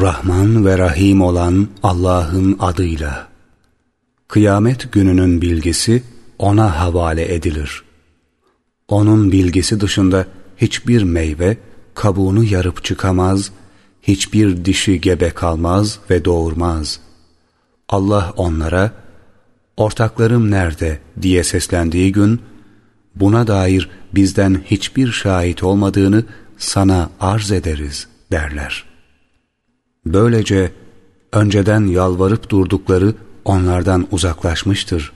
Rahman ve Rahim olan Allah'ın adıyla. Kıyamet gününün bilgisi ona havale edilir. Onun bilgisi dışında hiçbir meyve kabuğunu yarıp çıkamaz, hiçbir dişi gebe kalmaz ve doğurmaz. Allah onlara, ortaklarım nerede diye seslendiği gün, buna dair bizden hiçbir şahit olmadığını sana arz ederiz derler. Böylece önceden yalvarıp durdukları onlardan uzaklaşmıştır.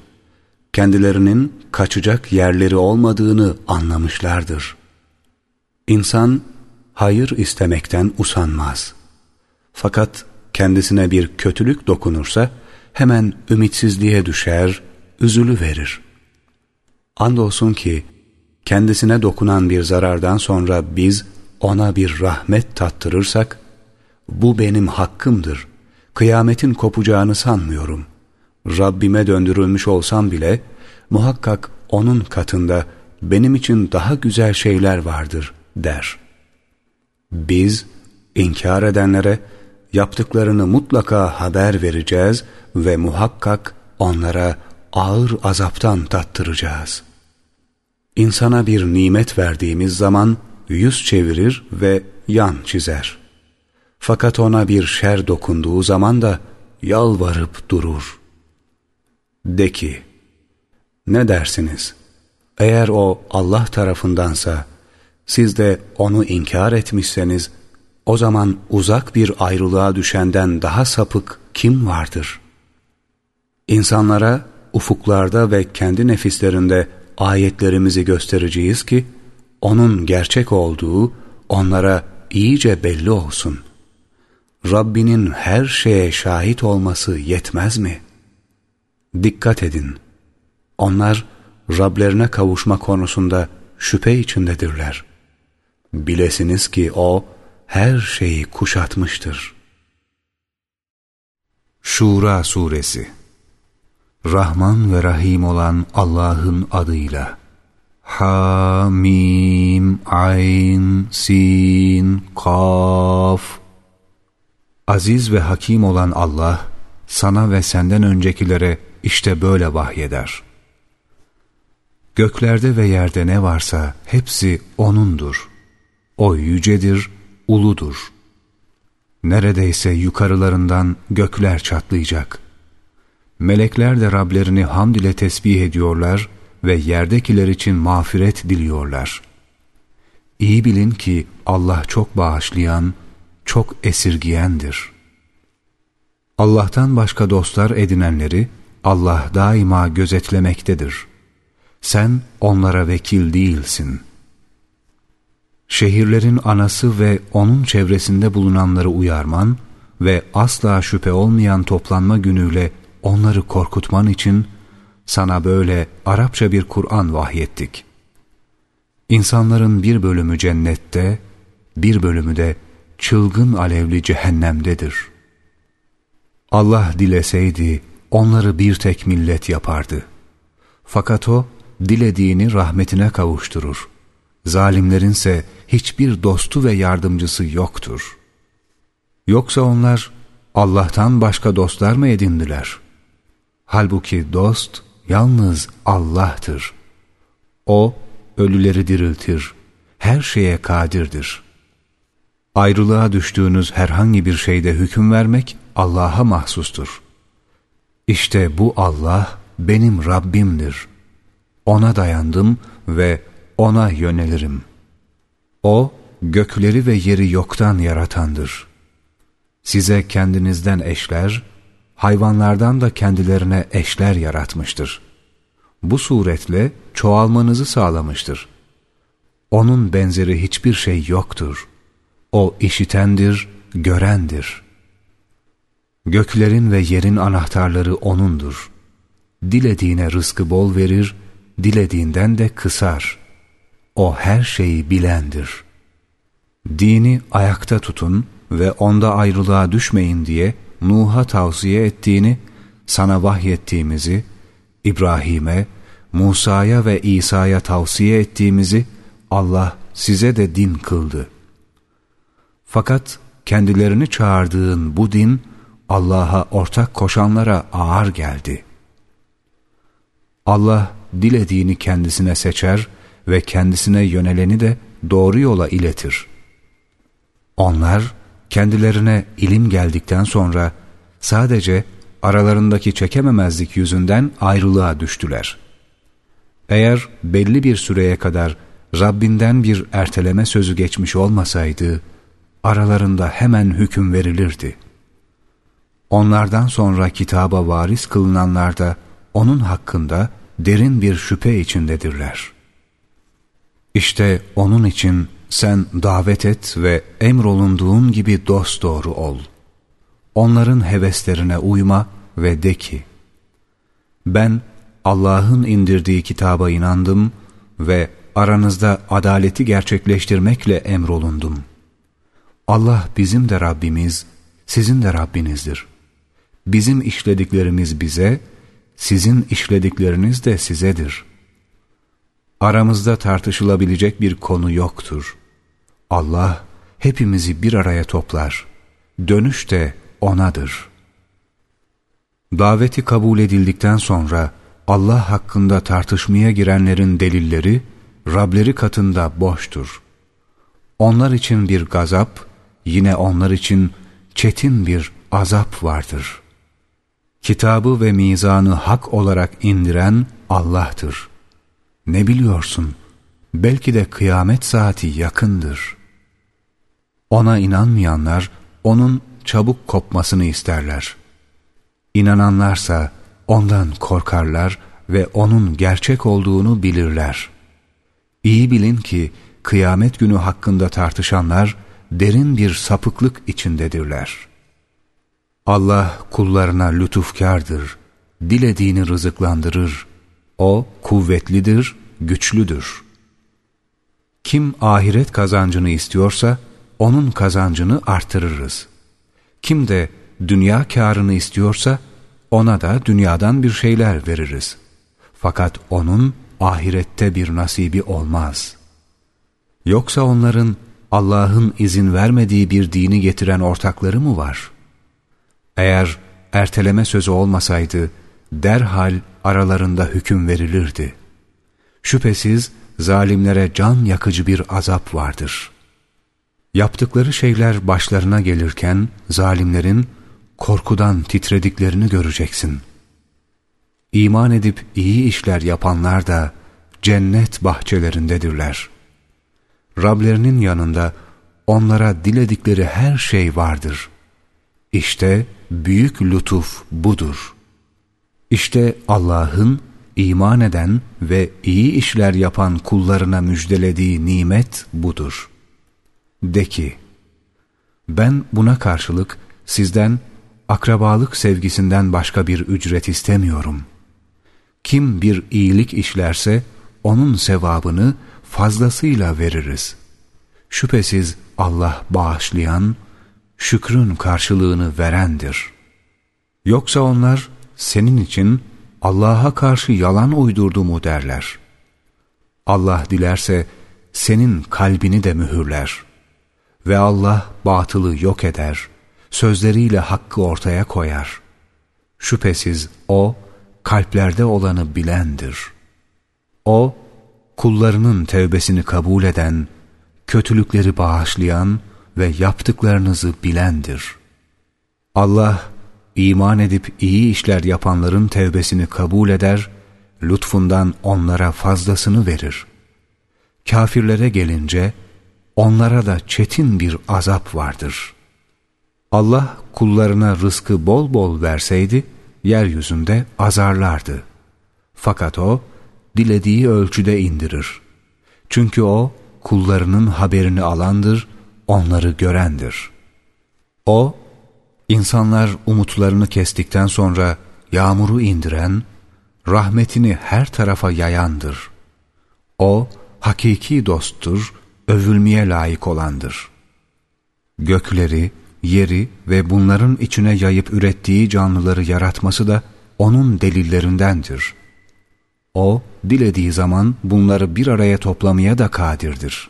Kendilerinin kaçacak yerleri olmadığını anlamışlardır. İnsan hayır istemekten usanmaz. Fakat kendisine bir kötülük dokunursa hemen ümitsizliğe düşer, üzülü verir. Andolsun ki kendisine dokunan bir zarardan sonra biz ona bir rahmet tattırırsak, bu benim hakkımdır, kıyametin kopacağını sanmıyorum. Rabbime döndürülmüş olsam bile, muhakkak onun katında benim için daha güzel şeyler vardır, der. Biz, inkar edenlere, yaptıklarını mutlaka haber vereceğiz ve muhakkak onlara ağır azaptan tattıracağız. İnsana bir nimet verdiğimiz zaman yüz çevirir ve yan çizer. Fakat ona bir şer dokunduğu zaman da yalvarıp durur. De ki, ne dersiniz? Eğer o Allah tarafındansa, siz de onu inkar etmişseniz, o zaman uzak bir ayrılığa düşenden daha sapık kim vardır? İnsanlara ufuklarda ve kendi nefislerinde ayetlerimizi göstereceğiz ki, onun gerçek olduğu onlara iyice belli olsun. Rabbinin her şeye şahit olması yetmez mi? Dikkat edin. Onlar Rablerine kavuşma konusunda şüphe içindedirler. Bilesiniz ki O her şeyi kuşatmıştır. Şura Suresi Rahman ve Rahim olan Allah'ın adıyla Ha, Mim, Ayn, Sin, Kaf Aziz ve Hakim olan Allah, sana ve senden öncekilere işte böyle vahyeder. Göklerde ve yerde ne varsa hepsi O'nundur. O yücedir, uludur. Neredeyse yukarılarından gökler çatlayacak. Melekler de Rablerini hamd ile tesbih ediyorlar ve yerdekiler için mağfiret diliyorlar. İyi bilin ki Allah çok bağışlayan, çok esirgiyendir. Allah'tan başka dostlar edinenleri Allah daima gözetlemektedir. Sen onlara vekil değilsin. Şehirlerin anası ve onun çevresinde bulunanları uyarman ve asla şüphe olmayan toplanma günüyle onları korkutman için sana böyle Arapça bir Kur'an vahyettik. İnsanların bir bölümü cennette, bir bölümü de çılgın alevli cehennemdedir. Allah dileseydi onları bir tek millet yapardı. Fakat o dilediğini rahmetine kavuşturur. Zalimlerinse hiçbir dostu ve yardımcısı yoktur. Yoksa onlar Allah'tan başka dostlar mı edindiler? Halbuki dost yalnız Allah'tır. O ölüleri diriltir, her şeye kadirdir. Ayrılığa düştüğünüz herhangi bir şeyde hüküm vermek Allah'a mahsustur. İşte bu Allah benim Rabbimdir. Ona dayandım ve O'na yönelirim. O, gökleri ve yeri yoktan yaratandır. Size kendinizden eşler, hayvanlardan da kendilerine eşler yaratmıştır. Bu suretle çoğalmanızı sağlamıştır. Onun benzeri hiçbir şey yoktur. O işitendir, görendir. Göklerin ve yerin anahtarları O'nundur. Dilediğine rızkı bol verir, dilediğinden de kısar. O her şeyi bilendir. Dini ayakta tutun ve onda ayrılığa düşmeyin diye Nuh'a tavsiye ettiğini, sana vahyettiğimizi, İbrahim'e, Musa'ya ve İsa'ya tavsiye ettiğimizi Allah size de din kıldı. Fakat kendilerini çağırdığın bu din Allah'a ortak koşanlara ağır geldi. Allah dilediğini kendisine seçer ve kendisine yöneleni de doğru yola iletir. Onlar kendilerine ilim geldikten sonra sadece aralarındaki çekememezlik yüzünden ayrılığa düştüler. Eğer belli bir süreye kadar Rabbinden bir erteleme sözü geçmiş olmasaydı, aralarında hemen hüküm verilirdi. Onlardan sonra kitaba varis kılınanlar da onun hakkında derin bir şüphe içindedirler. İşte onun için sen davet et ve emrolunduğun gibi dosdoğru ol. Onların heveslerine uyma ve de ki, ben Allah'ın indirdiği kitaba inandım ve aranızda adaleti gerçekleştirmekle emrolundum. Allah bizim de Rabbimiz, sizin de Rabbinizdir. Bizim işlediklerimiz bize, sizin işledikleriniz de sizedir. Aramızda tartışılabilecek bir konu yoktur. Allah hepimizi bir araya toplar. Dönüş de O'nadır. Daveti kabul edildikten sonra Allah hakkında tartışmaya girenlerin delilleri Rableri katında boştur. Onlar için bir gazap, yine onlar için çetin bir azap vardır. Kitabı ve mizanı hak olarak indiren Allah'tır. Ne biliyorsun? Belki de kıyamet saati yakındır. Ona inanmayanlar, onun çabuk kopmasını isterler. İnananlarsa ondan korkarlar ve onun gerçek olduğunu bilirler. İyi bilin ki kıyamet günü hakkında tartışanlar derin bir sapıklık içindedirler. Allah kullarına lütufkardır, dilediğini rızıklandırır. O kuvvetlidir, güçlüdür. Kim ahiret kazancını istiyorsa, onun kazancını artırırız. Kim de dünya karını istiyorsa, ona da dünyadan bir şeyler veririz. Fakat onun ahirette bir nasibi olmaz. Yoksa onların Allah'ın izin vermediği bir dini getiren ortakları mı var? Eğer erteleme sözü olmasaydı derhal aralarında hüküm verilirdi. Şüphesiz zalimlere can yakıcı bir azap vardır. Yaptıkları şeyler başlarına gelirken zalimlerin korkudan titrediklerini göreceksin. İman edip iyi işler yapanlar da cennet bahçelerindedirler. Rablerinin yanında onlara diledikleri her şey vardır. İşte büyük lütuf budur. İşte Allah'ın iman eden ve iyi işler yapan kullarına müjdelediği nimet budur. De ki, ben buna karşılık sizden akrabalık sevgisinden başka bir ücret istemiyorum. Kim bir iyilik işlerse onun sevabını fazlasıyla veririz. Şüphesiz Allah bağışlayan, şükrün karşılığını verendir. Yoksa onlar senin için Allah'a karşı yalan uydurdu mu derler. Allah dilerse senin kalbini de mühürler. Ve Allah batılı yok eder, sözleriyle hakkı ortaya koyar. Şüphesiz O, kalplerde olanı bilendir. O, kullarının tevbesini kabul eden, kötülükleri bağışlayan ve yaptıklarınızı bilendir. Allah, iman edip iyi işler yapanların tevbesini kabul eder, lütfundan onlara fazlasını verir. Kafirlere gelince, onlara da çetin bir azap vardır. Allah kullarına rızkı bol bol verseydi, yeryüzünde azarlardı. Fakat O, dilediği ölçüde indirir. Çünkü O, kullarının haberini alandır, onları görendir. O, insanlar umutlarını kestikten sonra yağmuru indiren, rahmetini her tarafa yayandır. O, hakiki dosttur, övülmeye layık olandır. Gökleri, yeri ve bunların içine yayıp ürettiği canlıları yaratması da onun delillerindendir. O, dilediği zaman bunları bir araya toplamaya da kadirdir.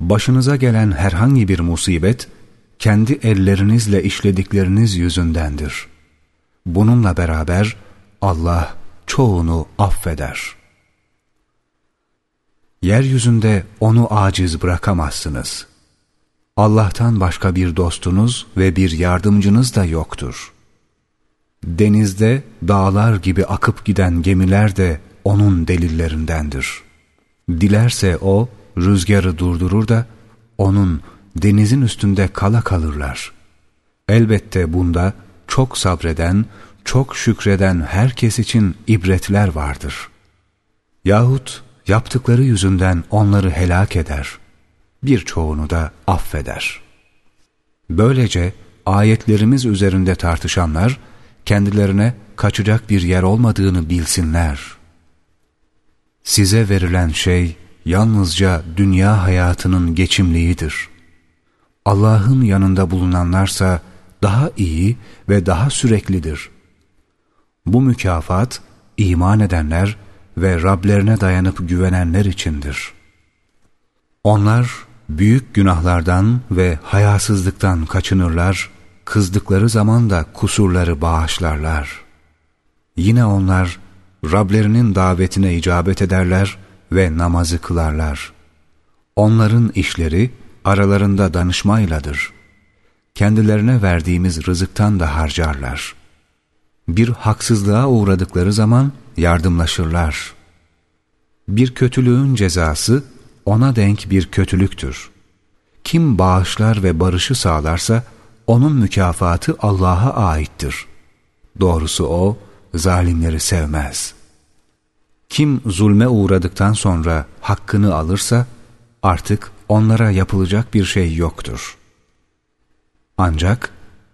Başınıza gelen herhangi bir musibet, kendi ellerinizle işledikleriniz yüzündendir. Bununla beraber Allah çoğunu affeder. Yeryüzünde onu aciz bırakamazsınız. Allah'tan başka bir dostunuz ve bir yardımcınız da yoktur. Denizde dağlar gibi akıp giden gemiler de onun delillerindendir. Dilerse o rüzgarı durdurur da onun denizin üstünde kala kalırlar. Elbette bunda çok sabreden, çok şükreden herkes için ibretler vardır. Yahut yaptıkları yüzünden onları helak eder, birçoğunu da affeder. Böylece ayetlerimiz üzerinde tartışanlar, kendilerine kaçacak bir yer olmadığını bilsinler. Size verilen şey yalnızca dünya hayatının geçimliğidir. Allah'ın yanında bulunanlarsa daha iyi ve daha süreklidir. Bu mükafat iman edenler ve Rablerine dayanıp güvenenler içindir. Onlar büyük günahlardan ve hayasızlıktan kaçınırlar, kızdıkları zaman da kusurları bağışlarlar. Yine onlar Rablerinin davetine icabet ederler ve namazı kılarlar. Onların işleri aralarında danışmayladır. Kendilerine verdiğimiz rızıktan da harcarlar. Bir haksızlığa uğradıkları zaman yardımlaşırlar. Bir kötülüğün cezası ona denk bir kötülüktür. Kim bağışlar ve barışı sağlarsa onun mükafatı Allah'a aittir. Doğrusu o zalimleri sevmez. Kim zulme uğradıktan sonra hakkını alırsa artık onlara yapılacak bir şey yoktur. Ancak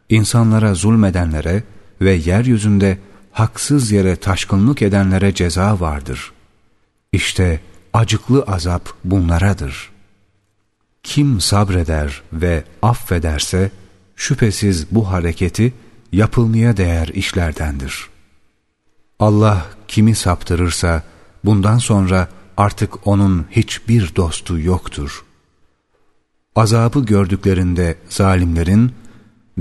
insanlara zulmedenlere ve yeryüzünde haksız yere taşkınlık edenlere ceza vardır. İşte acıklı azap bunlaradır. Kim sabreder ve affederse şüphesiz bu hareketi yapılmaya değer işlerdendir. Allah kimi saptırırsa bundan sonra artık onun hiçbir dostu yoktur. Azabı gördüklerinde zalimlerin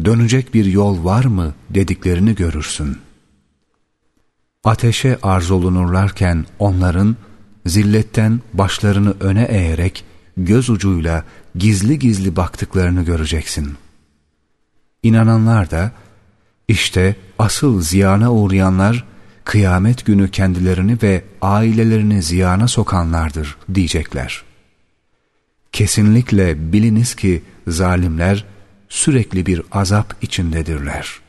dönecek bir yol var mı dediklerini görürsün. Ateşe arzolunurlarken onların zilletten başlarını öne eğerek göz ucuyla gizli gizli baktıklarını göreceksin. İnananlar da işte asıl ziyana uğrayanlar kıyamet günü kendilerini ve ailelerini ziyana sokanlardır diyecekler. Kesinlikle biliniz ki zalimler sürekli bir azap içindedirler.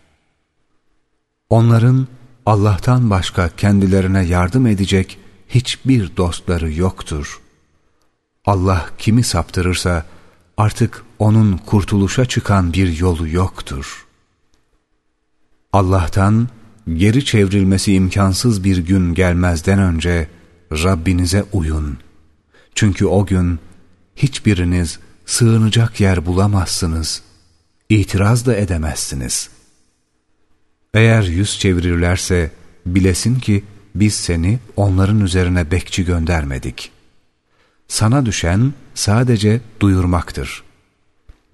Onların Allah'tan başka kendilerine yardım edecek hiçbir dostları yoktur. Allah kimi saptırırsa artık onun kurtuluşa çıkan bir yolu yoktur. Allah'tan geri çevrilmesi imkansız bir gün gelmezden önce Rabbinize uyun. Çünkü o gün hiçbiriniz sığınacak yer bulamazsınız. İtiraz da edemezsiniz. Eğer yüz çevirirlerse bilesin ki biz seni onların üzerine bekçi göndermedik. Sana düşen sadece duyurmaktır.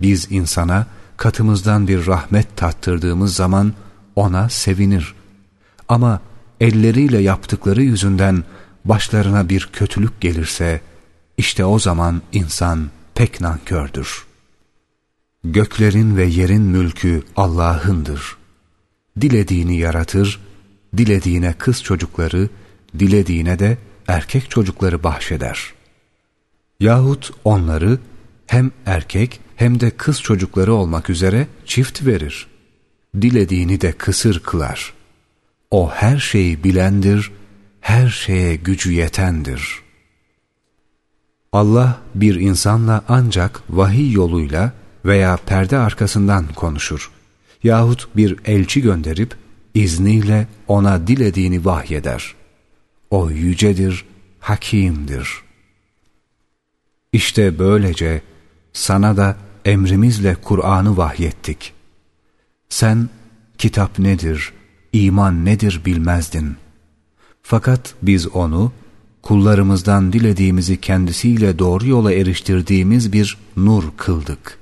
Biz insana katımızdan bir rahmet tattırdığımız zaman ona sevinir. Ama elleriyle yaptıkları yüzünden başlarına bir kötülük gelirse, işte o zaman insan pek nankördür. Göklerin ve yerin mülkü Allah'ındır. Dilediğini yaratır, dilediğine kız çocukları, dilediğine de erkek çocukları bahşeder. Yahut onları hem erkek hem de kız çocukları olmak üzere çift verir. Dilediğini de kısır kılar. O her şeyi bilendir, her şeye gücü yetendir. Allah bir insanla ancak vahiy yoluyla veya perde arkasından konuşur. Yahut bir elçi gönderip izniyle ona dilediğini vahyeder. O yücedir, hakimdir. İşte böylece sana da emrimizle Kur'an'ı vahyettik. Sen kitap nedir, iman nedir bilmezdin. Fakat biz onu kullarımızdan dilediğimizi kendisiyle doğru yola eriştirdiğimiz bir nur kıldık.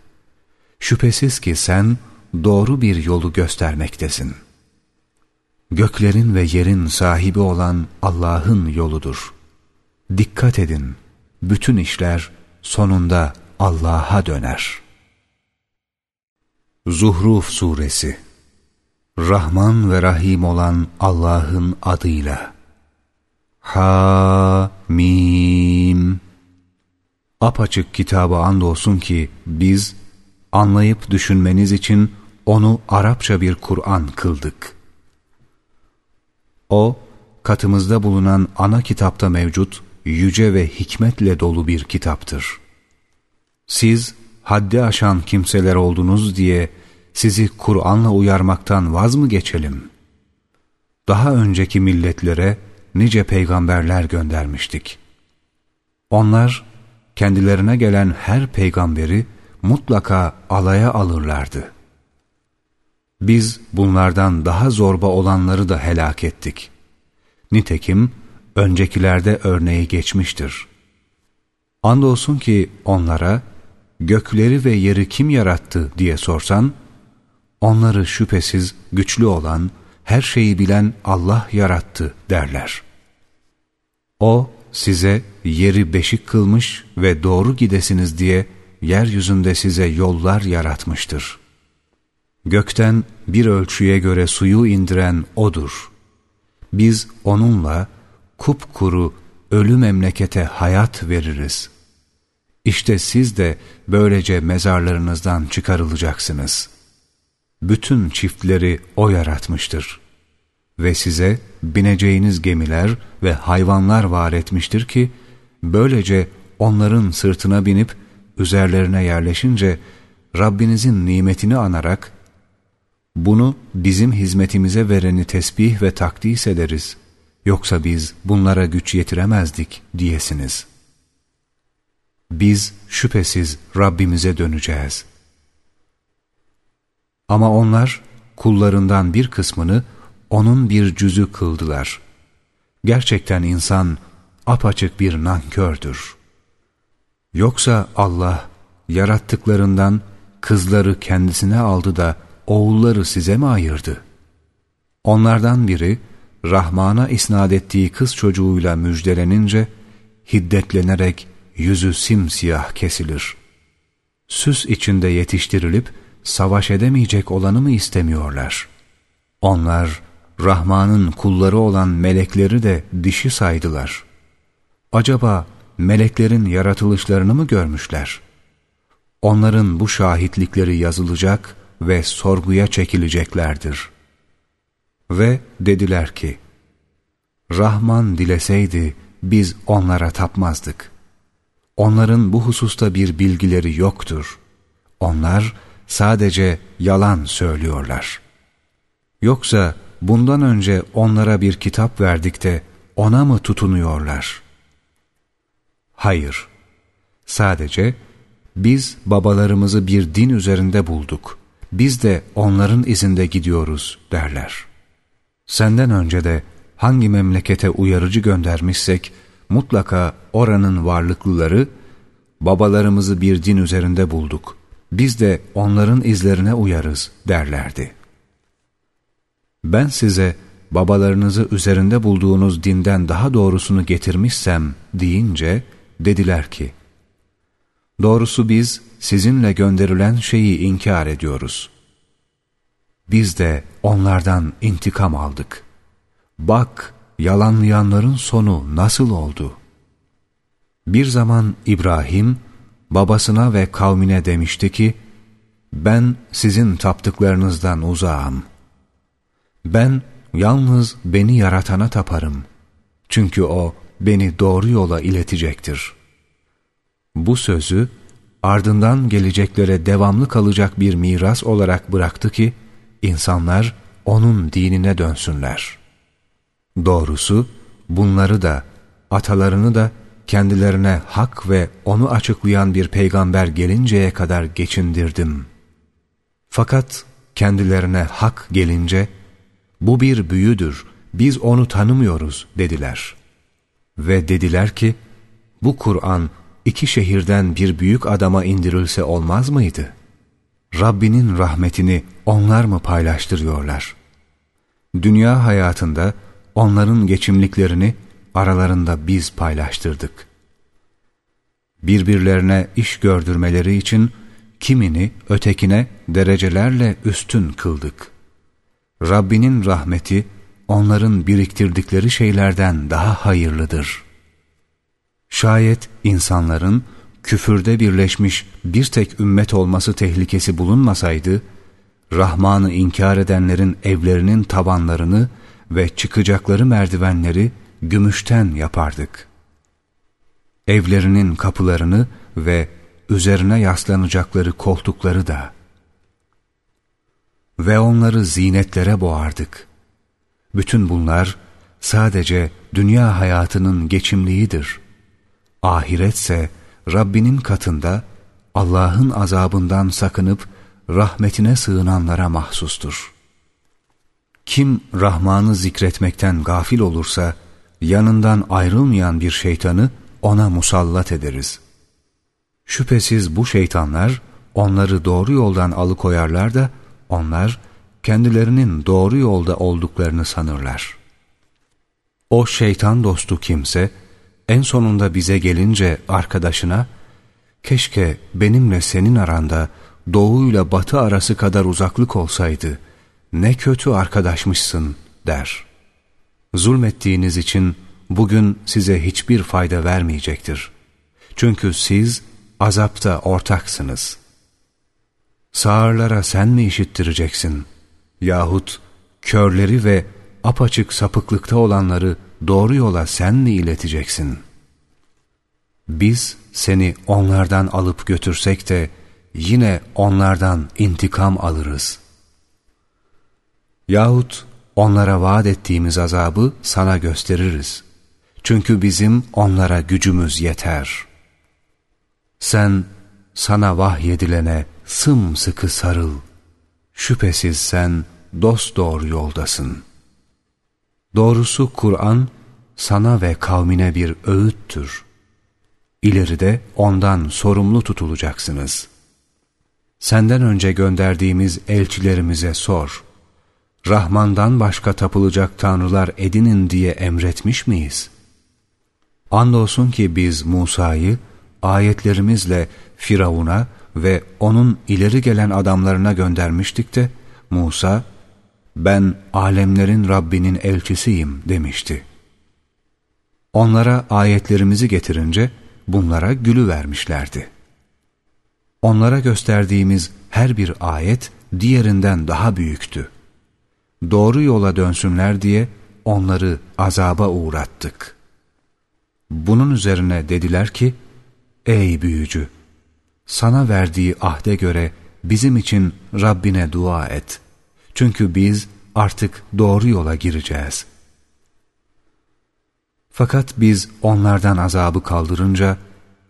Şüphesiz ki sen doğru bir yolu göstermektesin. Göklerin ve yerin sahibi olan Allah'ın yoludur. Dikkat edin, bütün işler sonunda Allah'a döner. Zuhruf Suresi Rahman ve Rahim olan Allah'ın adıyla Ha Mim Apaçık kitabı andolsun ki biz anlayıp düşünmeniz için onu Arapça bir Kur'an kıldık. O, katımızda bulunan ana kitapta mevcut, yüce ve hikmetle dolu bir kitaptır. Siz, haddi aşan kimseler oldunuz diye sizi Kur'an'la uyarmaktan vaz mı geçelim? Daha önceki milletlere nice peygamberler göndermiştik. Onlar, kendilerine gelen her peygamberi mutlaka alaya alırlardı. Biz bunlardan daha zorba olanları da helak ettik. Nitekim öncekilerde örneği geçmiştir. Andolsun ki onlara gökleri ve yeri kim yarattı diye sorsan, onları şüphesiz güçlü olan, her şeyi bilen Allah yarattı derler. O size yeri beşik kılmış ve doğru gidesiniz diye yeryüzünde size yollar yaratmıştır. Gökten bir ölçüye göre suyu indiren O'dur. Biz O'nunla kupkuru ölü memlekete hayat veririz. İşte siz de böylece mezarlarınızdan çıkarılacaksınız. Bütün çiftleri O yaratmıştır. Ve size bineceğiniz gemiler ve hayvanlar var etmiştir ki, böylece onların sırtına binip üzerlerine yerleşince Rabbinizin nimetini anarak bunu bizim hizmetimize vereni tesbih ve takdis ederiz. Yoksa biz bunlara güç yetiremezdik diyesiniz. Biz şüphesiz Rabbimize döneceğiz. Ama onlar kullarından bir kısmını onun bir cüzü kıldılar. Gerçekten insan apaçık bir nankördür. Yoksa Allah yarattıklarından kızları kendisine aldı da oğulları size mi ayırdı? Onlardan biri Rahman'a isnat ettiği kız çocuğuyla müjdelenince hiddetlenerek yüzü simsiyah kesilir. Süs içinde yetiştirilip savaş edemeyecek olanı mı istemiyorlar? Onlar Rahman'ın kulları olan melekleri de dişi saydılar. Acaba meleklerin yaratılışlarını mı görmüşler? Onların bu şahitlikleri yazılacak ve sorguya çekileceklerdir. Ve dediler ki, Rahman dileseydi biz onlara tapmazdık. Onların bu hususta bir bilgileri yoktur. Onlar sadece yalan söylüyorlar. Yoksa bundan önce onlara bir kitap verdik de ona mı tutunuyorlar? Hayır, sadece biz babalarımızı bir din üzerinde bulduk. Biz de onların izinde gidiyoruz derler. Senden önce de hangi memlekete uyarıcı göndermişsek mutlaka oranın varlıklıları babalarımızı bir din üzerinde bulduk. Biz de onların izlerine uyarız derlerdi. Ben size babalarınızı üzerinde bulduğunuz dinden daha doğrusunu getirmişsem deyince dediler ki Doğrusu biz sizinle gönderilen şeyi inkar ediyoruz. Biz de onlardan intikam aldık. Bak yalanlayanların sonu nasıl oldu? Bir zaman İbrahim babasına ve kavmine demişti ki, ben sizin taptıklarınızdan uzağım. Ben yalnız beni yaratana taparım. Çünkü o beni doğru yola iletecektir. Bu sözü ardından geleceklere devamlı kalacak bir miras olarak bıraktı ki, insanlar onun dinine dönsünler. Doğrusu bunları da, atalarını da kendilerine hak ve onu açıklayan bir peygamber gelinceye kadar geçindirdim. Fakat kendilerine hak gelince, bu bir büyüdür, biz onu tanımıyoruz dediler. Ve dediler ki, bu Kur'an iki şehirden bir büyük adama indirilse olmaz mıydı? Rabbinin rahmetini onlar mı paylaştırıyorlar? Dünya hayatında onların geçimliklerini aralarında biz paylaştırdık. Birbirlerine iş gördürmeleri için kimini ötekine derecelerle üstün kıldık. Rabbinin rahmeti onların biriktirdikleri şeylerden daha hayırlıdır. Şayet insanların küfürde birleşmiş bir tek ümmet olması tehlikesi bulunmasaydı, Rahman'ı inkar edenlerin evlerinin tabanlarını ve çıkacakları merdivenleri gümüşten yapardık. Evlerinin kapılarını ve üzerine yaslanacakları koltukları da. Ve onları zinetlere boğardık. Bütün bunlar sadece dünya hayatının geçimliğidir. Ahiretse Rabbinin katında Allah'ın azabından sakınıp rahmetine sığınanlara mahsustur. Kim Rahman'ı zikretmekten gafil olursa, yanından ayrılmayan bir şeytanı ona musallat ederiz. Şüphesiz bu şeytanlar onları doğru yoldan alıkoyarlar da onlar kendilerinin doğru yolda olduklarını sanırlar. O şeytan dostu kimse en sonunda bize gelince arkadaşına keşke benimle senin aranda doğuyla batı arası kadar uzaklık olsaydı ne kötü arkadaşmışsın der. Zulmettiğiniz için bugün size hiçbir fayda vermeyecektir. Çünkü siz azapta ortaksınız. Sağırlara sen mi işittireceksin? Yahut körleri ve apaçık sapıklıkta olanları doğru yola sen mi ileteceksin? Biz seni onlardan alıp götürsek de yine onlardan intikam alırız. Yahut onlara vaat ettiğimiz azabı sana gösteririz. Çünkü bizim onlara gücümüz yeter. Sen sana vahyedilene sımsıkı sarıl. Şüphesiz sen dost doğru yoldasın. Doğrusu Kur'an sana ve kavmine bir öğüttür. İleride ondan sorumlu tutulacaksınız. Senden önce gönderdiğimiz elçilerimize sor. Rahman'dan başka tapılacak tanrılar edinin diye emretmiş miyiz? Andolsun ki biz Musa'yı ayetlerimizle Firavun'a ve onun ileri gelen adamlarına göndermiştik de Musa, ben alemlerin Rabbinin elçisiyim demişti. Onlara ayetlerimizi getirince bunlara gülü vermişlerdi. Onlara gösterdiğimiz her bir ayet diğerinden daha büyüktü. Doğru yola dönsünler diye onları azaba uğrattık. Bunun üzerine dediler ki, Ey büyücü! Sana verdiği ahde göre bizim için Rabbine dua et. Çünkü biz artık doğru yola gireceğiz. Fakat biz onlardan azabı kaldırınca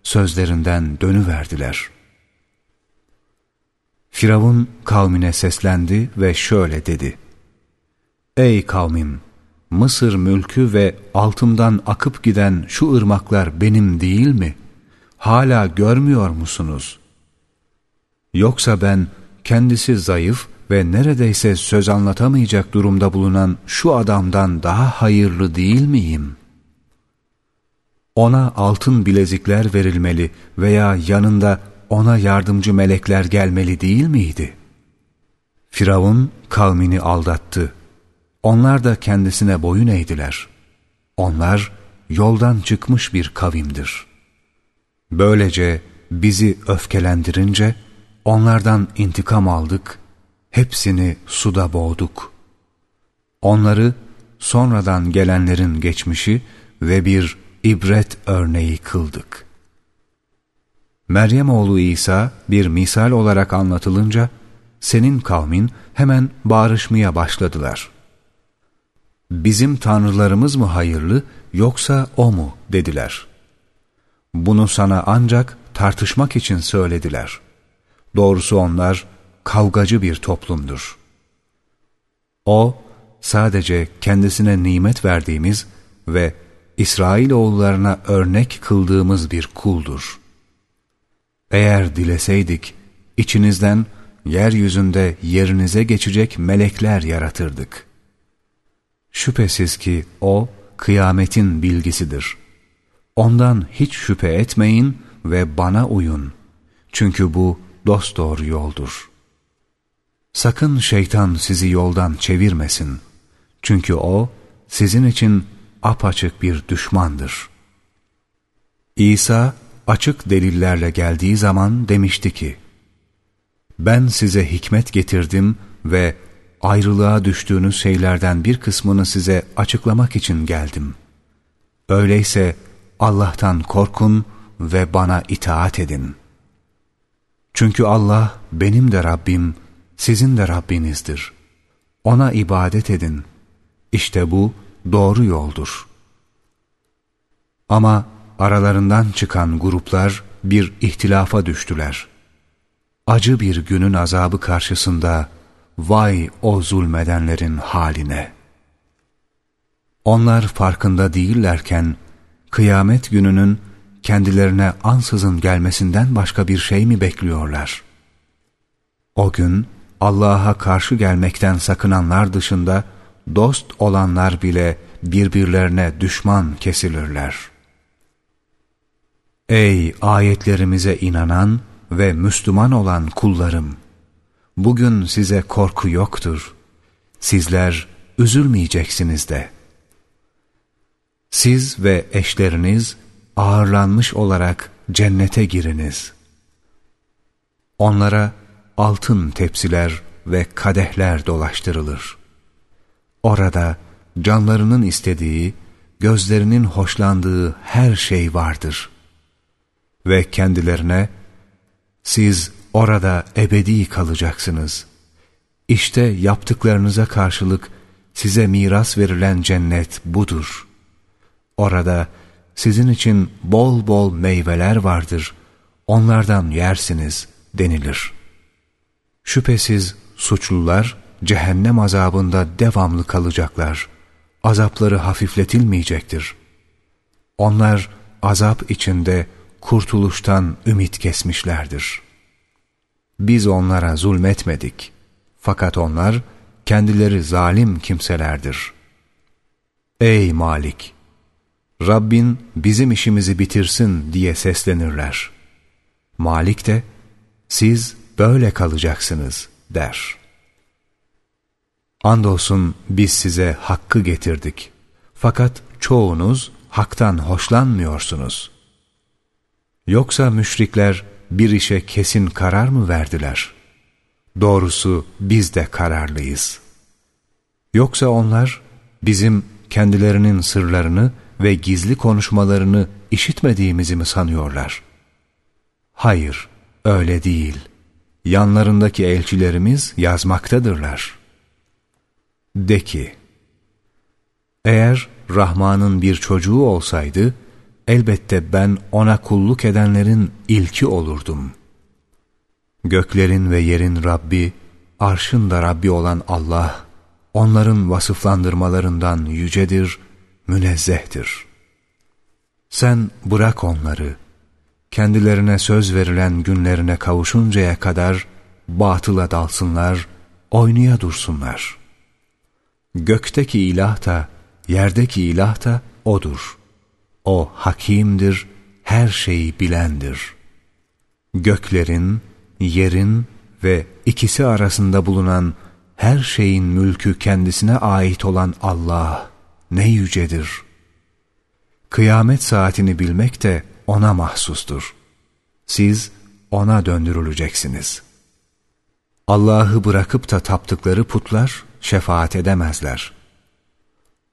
sözlerinden dönüverdiler. Firavun kavmine seslendi ve şöyle dedi. Ey kavmim! Mısır mülkü ve altımdan akıp giden şu ırmaklar benim değil mi? Hala görmüyor musunuz? Yoksa ben kendisi zayıf ve neredeyse söz anlatamayacak durumda bulunan şu adamdan daha hayırlı değil miyim? Ona altın bilezikler verilmeli veya yanında ona yardımcı melekler gelmeli değil miydi? Firavun kavmini aldattı. Onlar da kendisine boyun eğdiler. Onlar yoldan çıkmış bir kavimdir. Böylece bizi öfkelendirince onlardan intikam aldık, hepsini suda boğduk. Onları sonradan gelenlerin geçmişi ve bir ibret örneği kıldık. Meryem oğlu İsa bir misal olarak anlatılınca senin kavmin hemen bağrışmaya başladılar. Bizim tanrılarımız mı hayırlı yoksa o mu dediler. Bunu sana ancak tartışmak için söylediler. Doğrusu onlar kavgacı bir toplumdur. O sadece kendisine nimet verdiğimiz ve İsrail oğullarına örnek kıldığımız bir kuldur. Eğer dileseydik içinizden yeryüzünde yerinize geçecek melekler yaratırdık. Şüphesiz ki O, kıyametin bilgisidir. Ondan hiç şüphe etmeyin ve bana uyun. Çünkü bu dosdoğru yoldur. Sakın şeytan sizi yoldan çevirmesin. Çünkü o, sizin için apaçık bir düşmandır. İsa, açık delillerle geldiği zaman demişti ki, Ben size hikmet getirdim ve ayrılığa düştüğünüz şeylerden bir kısmını size açıklamak için geldim. Öyleyse Allah'tan korkun ve bana itaat edin. Çünkü Allah benim de Rabbim, sizin de Rabbinizdir. Ona ibadet edin. İşte bu doğru yoldur. Ama aralarından çıkan gruplar bir ihtilafa düştüler. Acı bir günün azabı karşısında Vay o zulmedenlerin haline! Onlar farkında değillerken, kıyamet gününün kendilerine ansızın gelmesinden başka bir şey mi bekliyorlar? O gün, Allah'a karşı gelmekten sakınanlar dışında, dost olanlar bile birbirlerine düşman kesilirler. Ey ayetlerimize inanan ve Müslüman olan kullarım! Bugün size korku yoktur. Sizler üzülmeyeceksiniz de. Siz ve eşleriniz ağırlanmış olarak cennete giriniz. Onlara altın tepsiler ve kadehler dolaştırılır. Orada canlarının istediği, gözlerinin hoşlandığı her şey vardır. Ve kendilerine, siz Orada ebedi kalacaksınız. İşte yaptıklarınıza karşılık size miras verilen cennet budur. Orada sizin için bol bol meyveler vardır. Onlardan yersiniz denilir. Şüphesiz suçlular cehennem azabında devamlı kalacaklar. Azapları hafifletilmeyecektir. Onlar azap içinde kurtuluştan ümit kesmişlerdir.'' Biz onlara zulmetmedik. Fakat onlar kendileri zalim kimselerdir. Ey Malik! Rabbin bizim işimizi bitirsin diye seslenirler. Malik de siz böyle kalacaksınız der. Andolsun biz size hakkı getirdik. Fakat çoğunuz haktan hoşlanmıyorsunuz. Yoksa müşrikler bir işe kesin karar mı verdiler? Doğrusu biz de kararlıyız. Yoksa onlar bizim kendilerinin sırlarını ve gizli konuşmalarını işitmediğimizi mi sanıyorlar? Hayır, öyle değil. Yanlarındaki elçilerimiz yazmaktadırlar. De ki, eğer Rahman'ın bir çocuğu olsaydı, elbette ben ona kulluk edenlerin ilki olurdum. Göklerin ve yerin Rabbi, arşın da Rabbi olan Allah, onların vasıflandırmalarından yücedir, münezzehtir. Sen bırak onları, kendilerine söz verilen günlerine kavuşuncaya kadar batıla dalsınlar, oynaya dursunlar. Gökteki ilah da, yerdeki ilah da O'dur.'' O hakimdir, her şeyi bilendir. Göklerin, yerin ve ikisi arasında bulunan her şeyin mülkü kendisine ait olan Allah ne yücedir. Kıyamet saatini bilmek de O'na mahsustur. Siz O'na döndürüleceksiniz. Allah'ı bırakıp da taptıkları putlar şefaat edemezler.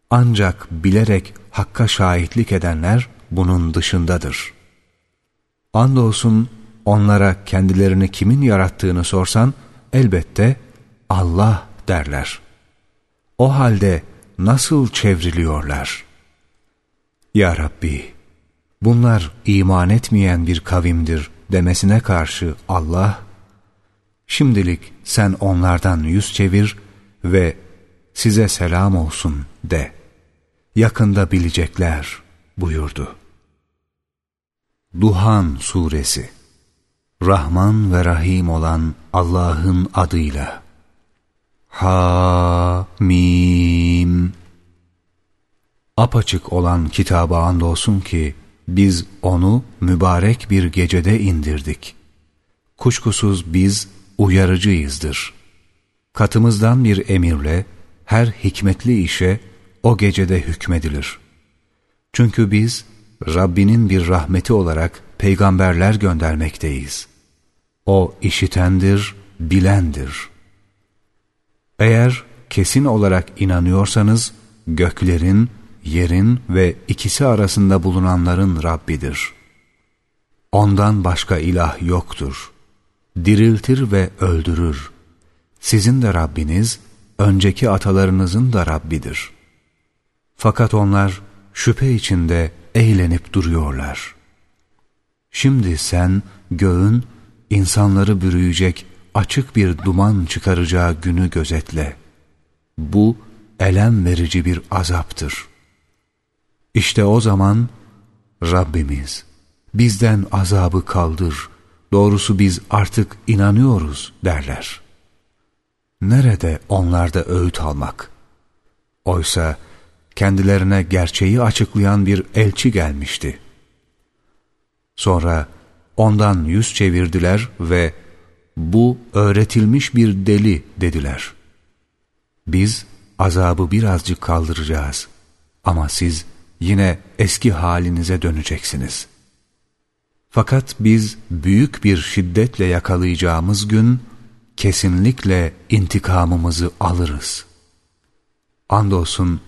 Ancak bilerek Hakk'a şahitlik edenler bunun dışındadır. Andolsun onlara kendilerini kimin yarattığını sorsan elbette Allah derler. O halde nasıl çevriliyorlar? Ya Rabbi, bunlar iman etmeyen bir kavimdir demesine karşı Allah, şimdilik sen onlardan yüz çevir ve size selam olsun de.'' Yakında bilecekler buyurdu. Duhan Suresi Rahman ve Rahim olan Allah'ın adıyla. Ha Mim Apaçık olan kitaba andolsun ki biz onu mübarek bir gecede indirdik. Kuşkusuz biz uyarıcıyızdır. Katımızdan bir emirle her hikmetli işe o gecede hükmedilir. Çünkü biz Rabbinin bir rahmeti olarak peygamberler göndermekteyiz. O işitendir, bilendir. Eğer kesin olarak inanıyorsanız göklerin, yerin ve ikisi arasında bulunanların Rabbidir. Ondan başka ilah yoktur. Diriltir ve öldürür. Sizin de Rabbiniz, önceki atalarınızın da Rabbidir. Fakat onlar şüphe içinde eğlenip duruyorlar. Şimdi sen göğün insanları bürüyecek açık bir duman çıkaracağı günü gözetle. Bu elem verici bir azaptır. İşte o zaman Rabbimiz bizden azabı kaldır, doğrusu biz artık inanıyoruz derler. Nerede onlarda öğüt almak? Oysa kendilerine gerçeği açıklayan bir elçi gelmişti. Sonra ondan yüz çevirdiler ve bu öğretilmiş bir deli dediler. Biz azabı birazcık kaldıracağız ama siz yine eski halinize döneceksiniz. Fakat biz büyük bir şiddetle yakalayacağımız gün kesinlikle intikamımızı alırız. Andolsun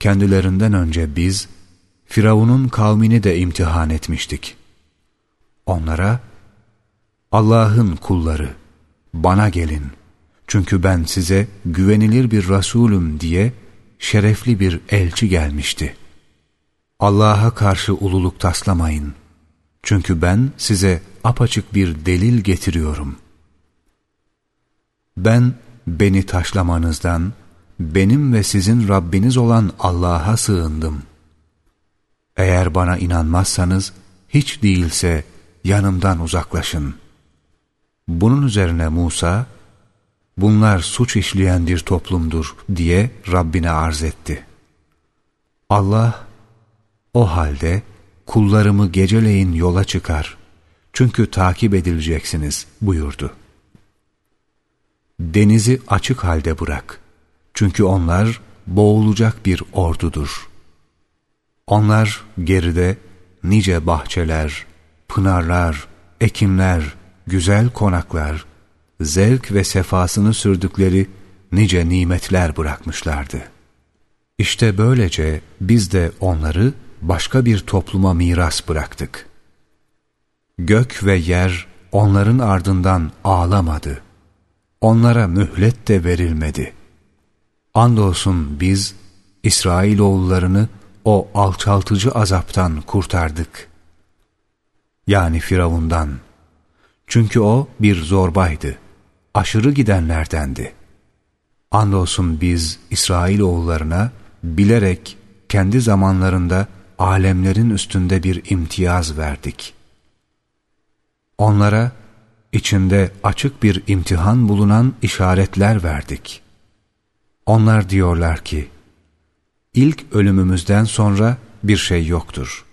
kendilerinden önce biz Firavun'un kavmini de imtihan etmiştik. Onlara Allah'ın kulları bana gelin çünkü ben size güvenilir bir Resulüm diye şerefli bir elçi gelmişti. Allah'a karşı ululuk taslamayın. Çünkü ben size apaçık bir delil getiriyorum. Ben beni taşlamanızdan, benim ve sizin Rabbiniz olan Allah'a sığındım. Eğer bana inanmazsanız, hiç değilse yanımdan uzaklaşın. Bunun üzerine Musa, bunlar suç işleyen bir toplumdur diye Rabbine arz etti. Allah, o halde kullarımı geceleyin yola çıkar. Çünkü takip edileceksiniz buyurdu. Denizi açık halde bırak. Çünkü onlar boğulacak bir ordudur. Onlar geride nice bahçeler, pınarlar, ekinler, güzel konaklar, zevk ve sefasını sürdükleri nice nimetler bırakmışlardı. İşte böylece biz de onları başka bir topluma miras bıraktık. Gök ve yer onların ardından ağlamadı. Onlara mühlet de verilmedi. Andolsun biz İsrailoğullarını o alçaltıcı azaptan kurtardık. Yani Firavundan. Çünkü o bir zorbaydı. Aşırı gidenlerdendi. Andolsun biz İsrailoğullarına bilerek kendi zamanlarında alemlerin üstünde bir imtiyaz verdik. Onlara içinde açık bir imtihan bulunan işaretler verdik. Onlar diyorlar ki, ilk ölümümüzden sonra bir şey yoktur.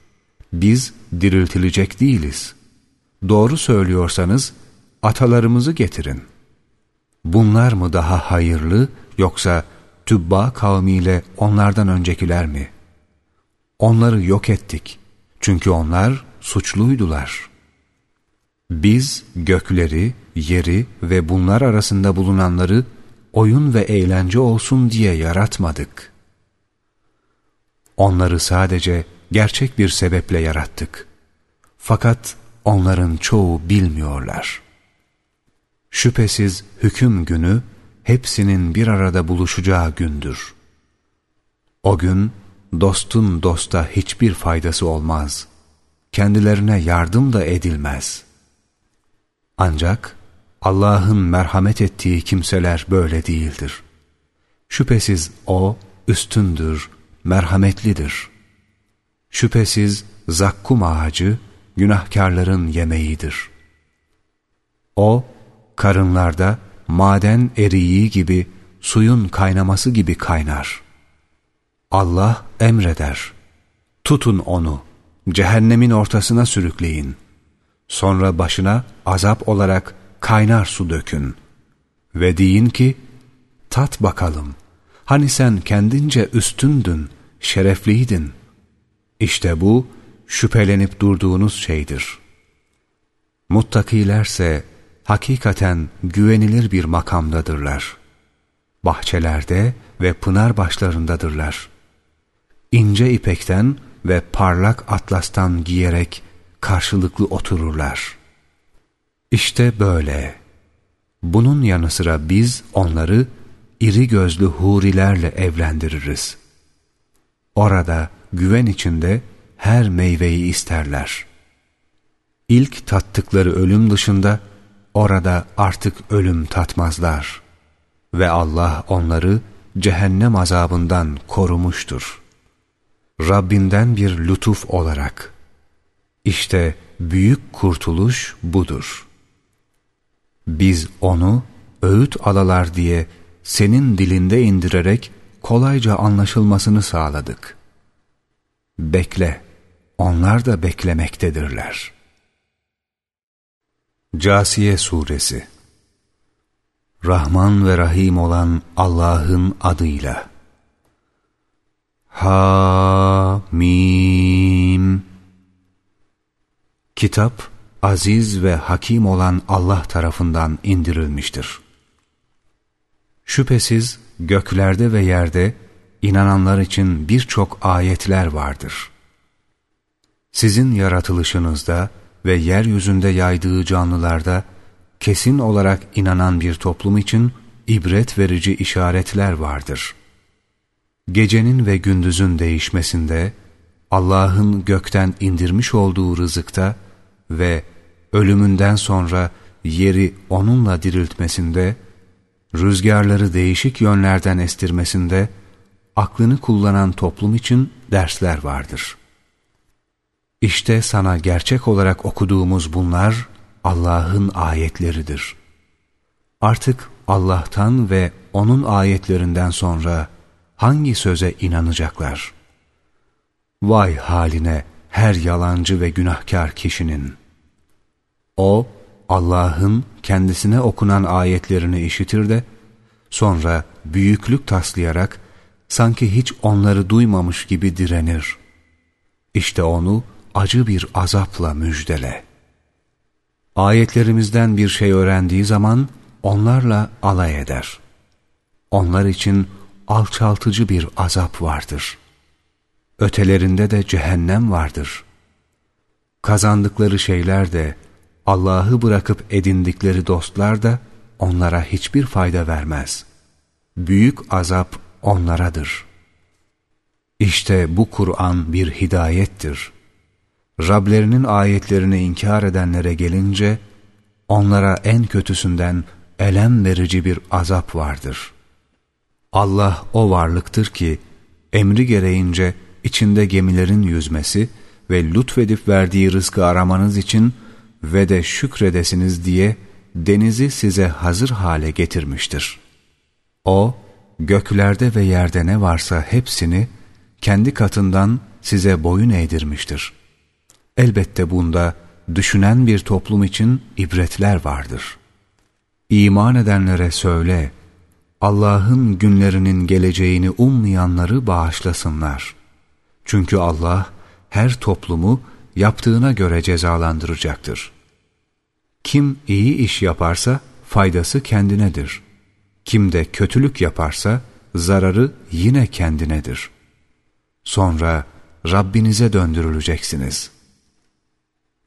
Biz diriltilecek değiliz. Doğru söylüyorsanız atalarımızı getirin. Bunlar mı daha hayırlı yoksa Tübba kavmiyle onlardan öncekiler mi?'' Onları yok ettik. Çünkü onlar suçluydular. Biz gökleri, yeri ve bunlar arasında bulunanları oyun ve eğlence olsun diye yaratmadık. Onları sadece gerçek bir sebeple yarattık. Fakat onların çoğu bilmiyorlar. Şüphesiz hüküm günü hepsinin bir arada buluşacağı gündür. O gün dostun dosta hiçbir faydası olmaz. Kendilerine yardım da edilmez. Ancak Allah'ın merhamet ettiği kimseler böyle değildir. Şüphesiz O üstündür, merhametlidir. Şüphesiz zakkum ağacı günahkarların yemeğidir. O, karınlarda maden eriği gibi, suyun kaynaması gibi kaynar. Allah emreder. Tutun onu, cehennemin ortasına sürükleyin. Sonra başına azap olarak kaynar su dökün. Ve deyin ki, tat bakalım. Hani sen kendince üstündün, şerefliydin. İşte bu, şüphelenip durduğunuz şeydir. Muttakilerse hakikaten güvenilir bir makamdadırlar. Bahçelerde ve pınar başlarındadırlar. İnce ipekten ve parlak atlastan giyerek karşılıklı otururlar. İşte böyle. Bunun yanı sıra biz onları iri gözlü hurilerle evlendiririz. Orada güven içinde her meyveyi isterler. İlk tattıkları ölüm dışında orada artık ölüm tatmazlar. Ve Allah onları cehennem azabından korumuştur. Rabbinden bir lütuf olarak. İşte büyük kurtuluş budur. Biz onu öğüt alalar diye senin dilinde indirerek kolayca anlaşılmasını sağladık. Bekle, onlar da beklemektedirler. Casiye Suresi Rahman ve Rahim olan Allah'ın adıyla Ha-mim Kitap, aziz ve hakim olan Allah tarafından indirilmiştir. Şüphesiz göklerde ve yerde inananlar için birçok ayetler vardır. Sizin yaratılışınızda ve yeryüzünde yaydığı canlılarda kesin olarak inanan bir toplum için ibret verici işaretler vardır. Gecenin ve gündüzün değişmesinde, Allah'ın gökten indirmiş olduğu rızıkta ve ölümünden sonra yeri onunla diriltmesinde, rüzgarları değişik yönlerden estirmesinde, aklını kullanan toplum için dersler vardır. İşte sana gerçek olarak okuduğumuz bunlar Allah'ın ayetleridir. Artık Allah'tan ve O'nun ayetlerinden sonra hangi söze inanacaklar? Vay haline her yalancı ve günahkar kişinin! O, Allah'ın kendisine okunan ayetlerini işitir de, sonra büyüklük taslayarak sanki hiç onları duymamış gibi direnir. İşte onu acı bir azapla müjdele. Ayetlerimizden bir şey öğrendiği zaman onlarla alay eder. Onlar için alçaltıcı bir azap vardır. Ötelerinde de cehennem vardır. Kazandıkları şeyler de, Allah'ı bırakıp edindikleri dostlar da onlara hiçbir fayda vermez. Büyük azap onlaradır. İşte bu Kur'an bir hidayettir. Rablerinin ayetlerini inkar edenlere gelince, onlara en kötüsünden elem verici bir azap vardır. Allah o varlıktır ki, emri gereğince içinde gemilerin yüzmesi ve lütfedip verdiği rızkı aramanız için ve de şükredesiniz diye denizi size hazır hale getirmiştir. O, göklerde ve yerde ne varsa hepsini kendi katından size boyun eğdirmiştir. Elbette bunda düşünen bir toplum için ibretler vardır. İman edenlere söyle, Allah'ın günlerinin geleceğini ummayanları bağışlasınlar. Çünkü Allah her toplumu yaptığına göre cezalandıracaktır. Kim iyi iş yaparsa faydası kendinedir. Kim de kötülük yaparsa zararı yine kendinedir. Sonra Rabbinize döndürüleceksiniz.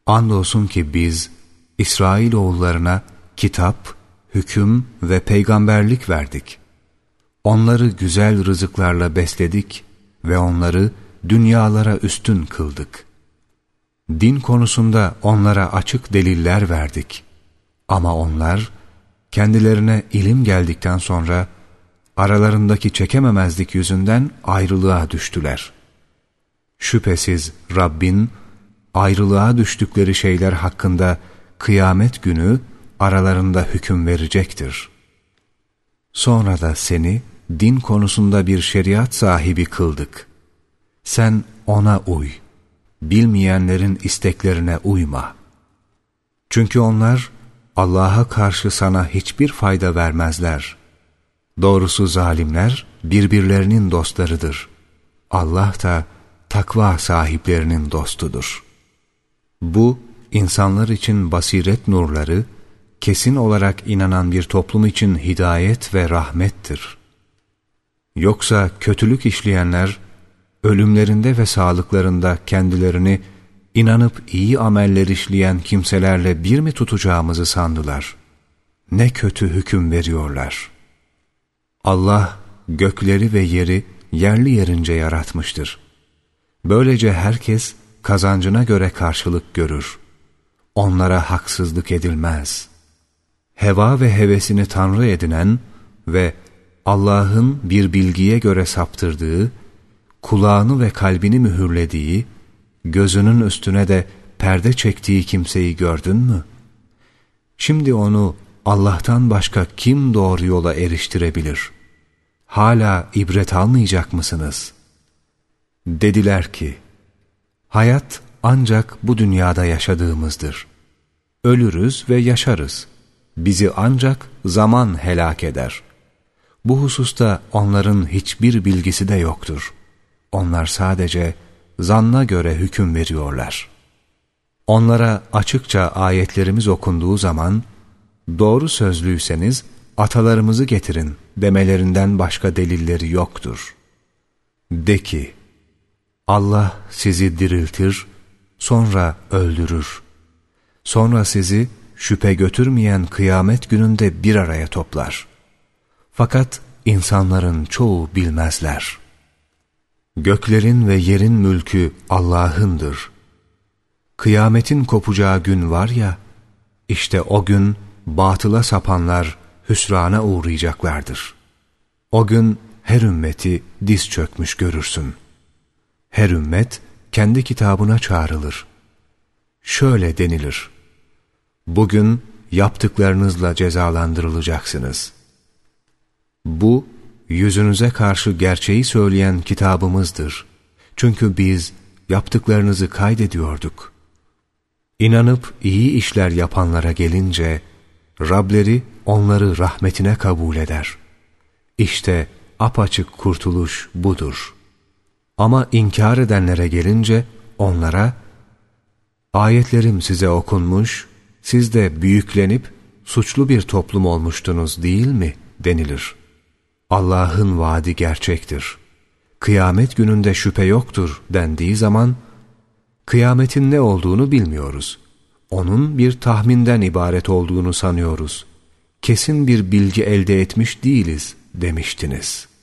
Andolsun ki biz İsrailoğullarına kitap, hüküm ve peygamberlik verdik. Onları güzel rızıklarla besledik ve onları dünyalara üstün kıldık. Din konusunda onlara açık deliller verdik. Ama onlar kendilerine ilim geldikten sonra aralarındaki çekememezlik yüzünden ayrılığa düştüler. Şüphesiz Rabbin ayrılığa düştükleri şeyler hakkında kıyamet günü aralarında hüküm verecektir. Sonra da seni din konusunda bir şeriat sahibi kıldık. Sen ona uy. Bilmeyenlerin isteklerine uyma. Çünkü onlar Allah'a karşı sana hiçbir fayda vermezler. Doğrusu zalimler birbirlerinin dostlarıdır. Allah da takva sahiplerinin dostudur. Bu, insanlar için basiret nurları, kesin olarak inanan bir toplum için hidayet ve rahmettir. Yoksa kötülük işleyenler, ölümlerinde ve sağlıklarında kendilerini inanıp iyi ameller işleyen kimselerle bir mi tutacağımızı sandılar? Ne kötü hüküm veriyorlar. Allah gökleri ve yeri yerli yerince yaratmıştır. Böylece herkes kazancına göre karşılık görür. Onlara haksızlık edilmez. Heva ve hevesini tanrı edinen ve Allah'ın bir bilgiye göre saptırdığı, kulağını ve kalbini mühürlediği, gözünün üstüne de perde çektiği kimseyi gördün mü? Şimdi onu Allah'tan başka kim doğru yola eriştirebilir? Hala ibret almayacak mısınız? Dediler ki, hayat ancak bu dünyada yaşadığımızdır. Ölürüz ve yaşarız. Bizi ancak zaman helak eder. Bu hususta onların hiçbir bilgisi de yoktur. Onlar sadece zanna göre hüküm veriyorlar. Onlara açıkça ayetlerimiz okunduğu zaman, doğru sözlüyseniz atalarımızı getirin demelerinden başka delilleri yoktur. De ki, Allah sizi diriltir, sonra öldürür. Sonra sizi şüphe götürmeyen kıyamet gününde bir araya toplar. Fakat insanların çoğu bilmezler.'' Göklerin ve yerin mülkü Allah'ındır. Kıyametin kopacağı gün var ya, işte o gün batıla sapanlar hüsrana uğrayacaklardır. O gün her ümmeti diz çökmüş görürsün. Her ümmet kendi kitabına çağrılır. Şöyle denilir. Bugün yaptıklarınızla cezalandırılacaksınız. Bu yüzünüze karşı gerçeği söyleyen kitabımızdır. Çünkü biz yaptıklarınızı kaydediyorduk. İnanıp iyi işler yapanlara gelince, Rableri onları rahmetine kabul eder. İşte apaçık kurtuluş budur. Ama inkar edenlere gelince onlara, ayetlerim size okunmuş, siz de büyüklenip suçlu bir toplum olmuştunuz değil mi denilir.'' Allah'ın vaadi gerçektir. Kıyamet gününde şüphe yoktur dendiği zaman, kıyametin ne olduğunu bilmiyoruz. Onun bir tahminden ibaret olduğunu sanıyoruz. Kesin bir bilgi elde etmiş değiliz demiştiniz.''